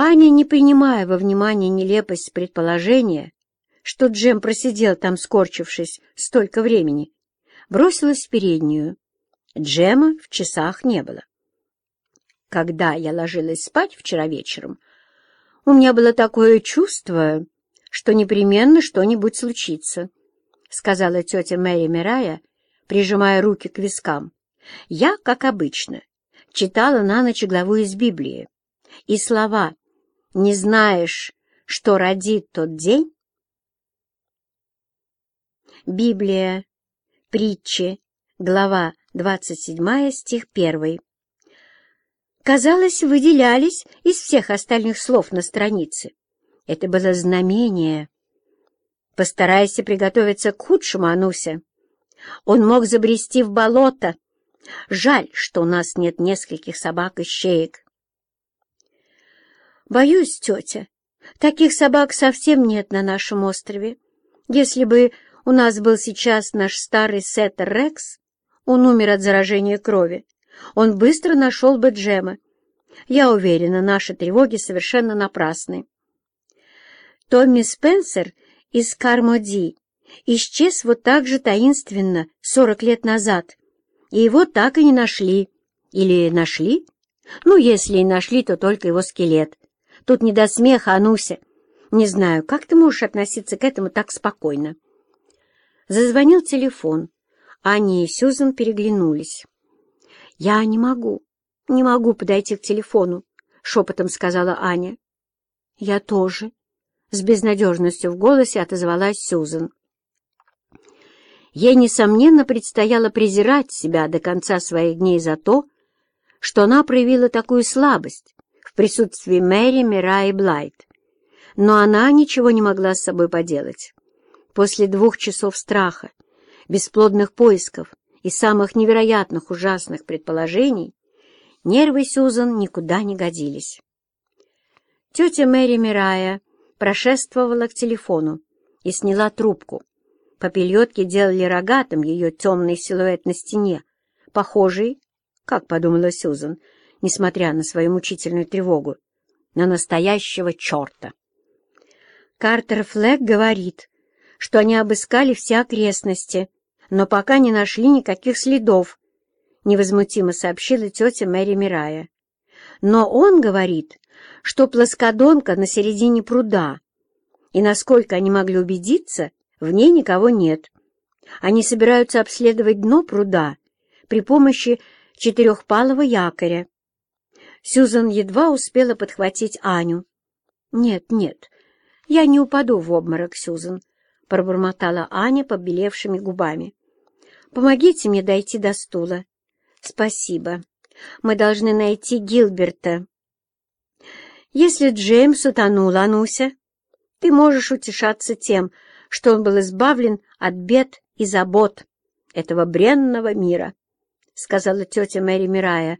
Аня, не принимая во внимание нелепость предположения, что Джем просидел там, скорчившись, столько времени, бросилась в переднюю. Джема в часах не было. Когда я ложилась спать вчера вечером, у меня было такое чувство, что непременно что-нибудь случится, — сказала тетя Мэри Мирая, прижимая руки к вискам. Я, как обычно, читала на ночь главу из Библии, и слова «Не знаешь, что родит тот день?» Библия, притчи, глава 27, стих 1. Казалось, выделялись из всех остальных слов на странице. Это было знамение. Постарайся приготовиться к худшему, Ануся. Он мог забрести в болото. Жаль, что у нас нет нескольких собак и щеек. Боюсь, тетя, таких собак совсем нет на нашем острове. Если бы у нас был сейчас наш старый сеттер Рекс, он умер от заражения крови, он быстро нашел бы Джема. Я уверена, наши тревоги совершенно напрасны. Томми Спенсер из Кармоди исчез вот так же таинственно сорок лет назад, и его так и не нашли. Или нашли? Ну, если и нашли, то только его скелет. Тут не до смеха, Ануся. Не знаю, как ты можешь относиться к этому так спокойно?» Зазвонил телефон. Аня и Сюзан переглянулись. «Я не могу, не могу подойти к телефону», — шепотом сказала Аня. «Я тоже», — с безнадежностью в голосе отозвалась Сюзан. Ей, несомненно, предстояло презирать себя до конца своих дней за то, что она проявила такую слабость присутствии Мэри, Мира и Блайт. Но она ничего не могла с собой поделать. После двух часов страха, бесплодных поисков и самых невероятных ужасных предположений нервы Сюзан никуда не годились. Тетя Мэри Мирая прошествовала к телефону и сняла трубку. Попельотки делали рогатым ее темный силуэт на стене, похожий, как подумала Сюзан, несмотря на свою мучительную тревогу, на настоящего черта. Картер Флэг говорит, что они обыскали все окрестности, но пока не нашли никаких следов, — невозмутимо сообщила тетя Мэри Мирая. Но он говорит, что плоскодонка на середине пруда, и, насколько они могли убедиться, в ней никого нет. Они собираются обследовать дно пруда при помощи четырехпалого якоря. Сюзан едва успела подхватить Аню. «Нет, нет, я не упаду в обморок, Сюзан. — пробормотала Аня побелевшими губами. «Помогите мне дойти до стула». «Спасибо. Мы должны найти Гилберта». «Если Джеймс утонул, Ануся, ты можешь утешаться тем, что он был избавлен от бед и забот этого бренного мира», — сказала тетя Мэри Мирая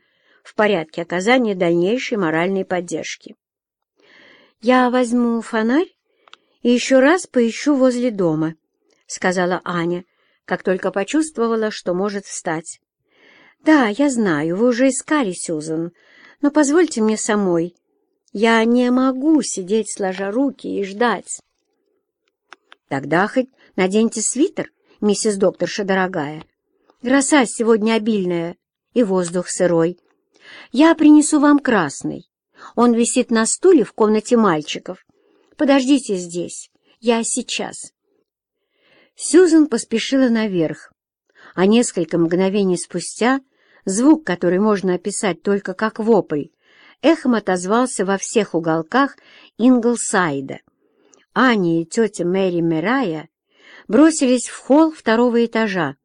в порядке оказания дальнейшей моральной поддержки. «Я возьму фонарь и еще раз поищу возле дома», — сказала Аня, как только почувствовала, что может встать. «Да, я знаю, вы уже искали Сюзан, но позвольте мне самой. Я не могу сидеть сложа руки и ждать». «Тогда хоть наденьте свитер, миссис докторша дорогая. Роса сегодня обильная и воздух сырой. Я принесу вам красный. Он висит на стуле в комнате мальчиков. Подождите здесь, я сейчас». Сьюзен поспешила наверх, а несколько мгновений спустя звук, который можно описать только как вопль, эхом отозвался во всех уголках Инглсайда. Аня и тетя Мэри Мерая бросились в холл второго этажа,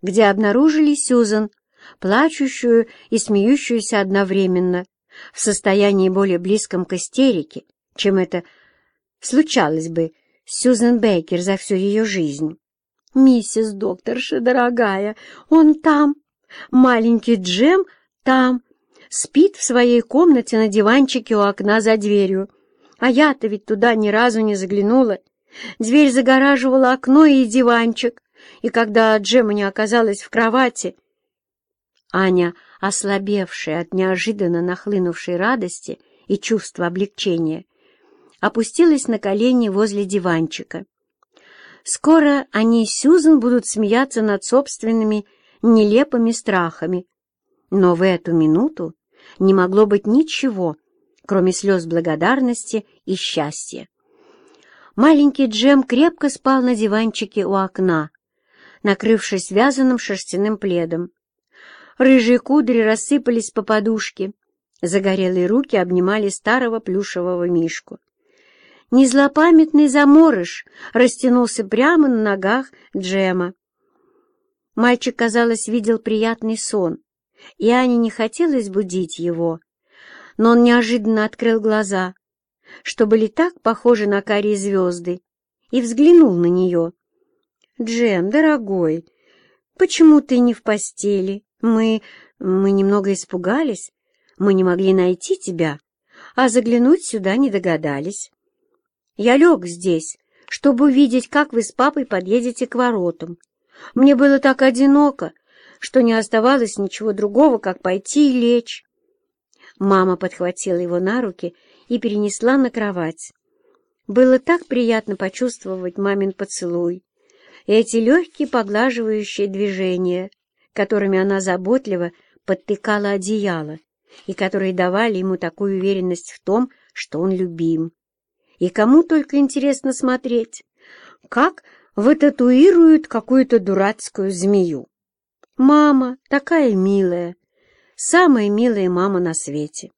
где обнаружили Сьюзен, плачущую и смеющуюся одновременно, в состоянии более близком к истерике, чем это случалось бы Сьюзен Бейкер за всю ее жизнь. «Миссис докторша, дорогая, он там, маленький Джем там, спит в своей комнате на диванчике у окна за дверью. А я-то ведь туда ни разу не заглянула. Дверь загораживала окно и диванчик, и когда Джема не оказалась в кровати...» Аня, ослабевшая от неожиданно нахлынувшей радости и чувство облегчения, опустилась на колени возле диванчика. Скоро они с Сьюзен будут смеяться над собственными нелепыми страхами. Но в эту минуту не могло быть ничего, кроме слез благодарности и счастья. Маленький Джем крепко спал на диванчике у окна, накрывшись вязаным шерстяным пледом. Рыжие кудри рассыпались по подушке, загорелые руки обнимали старого плюшевого мишку. Незлопамятный заморыш растянулся прямо на ногах Джема. Мальчик, казалось, видел приятный сон, и Ане не хотелось будить его. Но он неожиданно открыл глаза, что были так похожи на карие звезды, и взглянул на нее. «Джем, дорогой, почему ты не в постели? Мы... мы немного испугались. Мы не могли найти тебя, а заглянуть сюда не догадались». Я лег здесь, чтобы увидеть, как вы с папой подъедете к воротам. Мне было так одиноко, что не оставалось ничего другого, как пойти и лечь. Мама подхватила его на руки и перенесла на кровать. Было так приятно почувствовать мамин поцелуй, и эти легкие поглаживающие движения, которыми она заботливо подтыкала одеяло, и которые давали ему такую уверенность в том, что он любим. И кому только интересно смотреть, как вытатуируют какую-то дурацкую змею. Мама такая милая, самая милая мама на свете.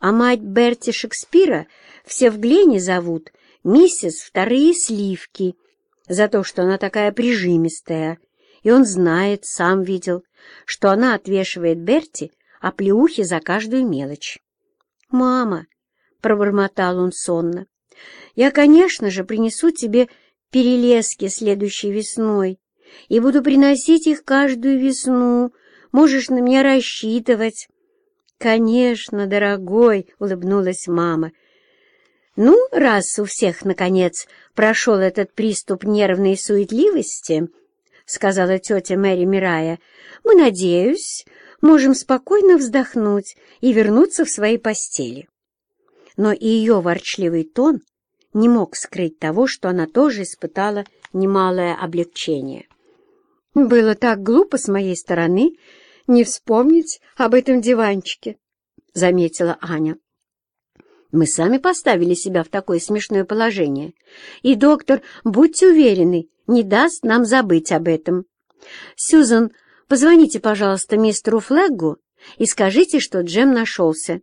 А мать Берти Шекспира все в Глене зовут миссис Вторые Сливки за то, что она такая прижимистая, и он знает, сам видел, что она отвешивает Берти оплеухи за каждую мелочь. «Мама!» — пробормотал он сонно. Я, конечно же, принесу тебе перелески следующей весной и буду приносить их каждую весну. Можешь на меня рассчитывать. «Конечно, дорогой!» — улыбнулась мама. «Ну, раз у всех, наконец, прошел этот приступ нервной суетливости, — сказала тетя Мэри Мирая, — мы, надеюсь, можем спокойно вздохнуть и вернуться в свои постели». Но и ее ворчливый тон — не мог скрыть того, что она тоже испытала немалое облегчение. «Было так глупо с моей стороны не вспомнить об этом диванчике», — заметила Аня. «Мы сами поставили себя в такое смешное положение, и доктор, будьте уверены, не даст нам забыть об этом. Сьюзан, позвоните, пожалуйста, мистеру Флэггу и скажите, что Джем нашелся».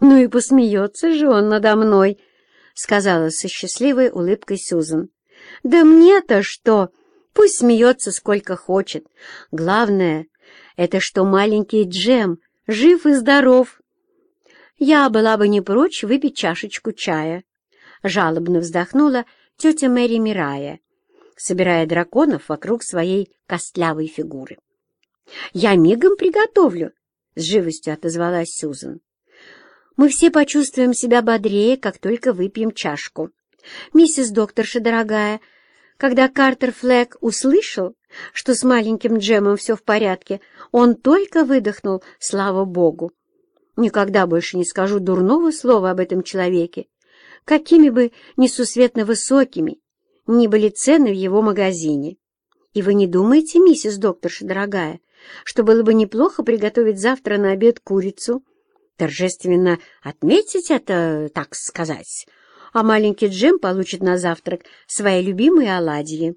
«Ну и посмеется же он надо мной», — сказала со счастливой улыбкой Сюзан. «Да мне-то что? Пусть смеется сколько хочет. Главное, это что маленький Джем жив и здоров. Я была бы не прочь выпить чашечку чая». Жалобно вздохнула тетя Мэри Мирая, собирая драконов вокруг своей костлявой фигуры. «Я мигом приготовлю», — с живостью отозвалась Сюзан. Мы все почувствуем себя бодрее, как только выпьем чашку. Миссис докторша дорогая, когда Картер Флэг услышал, что с маленьким Джемом все в порядке, он только выдохнул «Слава Богу!». Никогда больше не скажу дурного слова об этом человеке, какими бы несусветно высокими ни были цены в его магазине. И вы не думаете, миссис докторша дорогая, что было бы неплохо приготовить завтра на обед курицу, торжественно отметить это, так сказать, а маленький Джим получит на завтрак свои любимые оладьи.